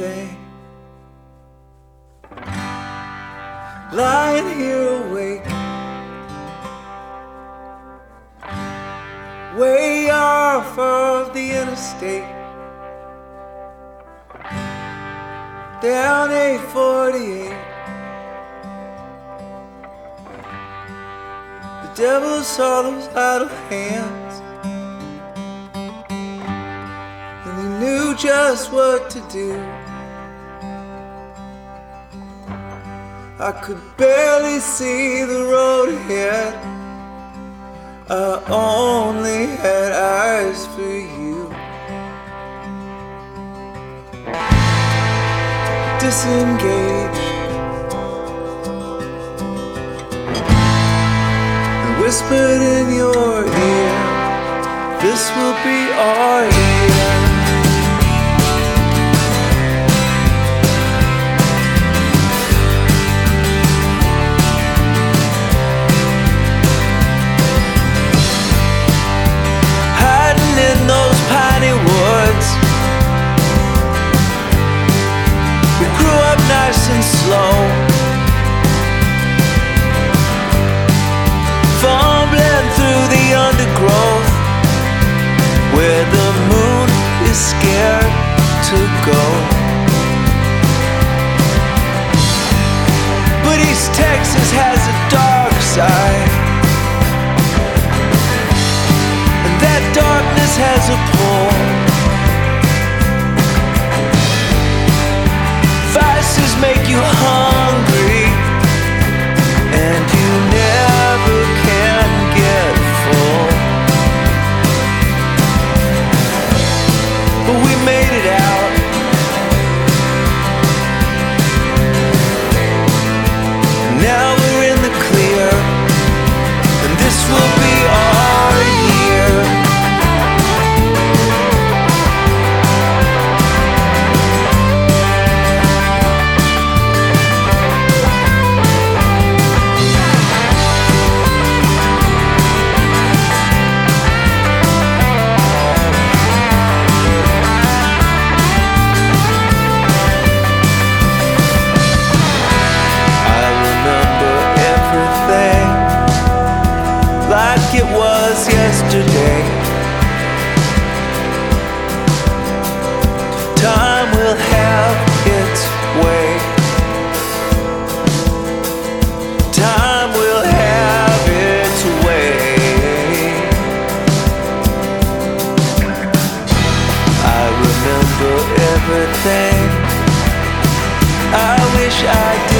everything. Lying here awake, way off of the interstate. Down 848. The devil saw those idle hands. And he knew just what to do. I could barely see the road ahead. I only had eyes for you. Disengage and whispered in your ear, This will be our year. Slow, fumbling through the undergrowth where the moon is scared to go. But East Texas has a dark side. And that darkness has a pull. This will be like it was yesterday. Time will have its way. Time will have its way. I remember everything. I wish I didn't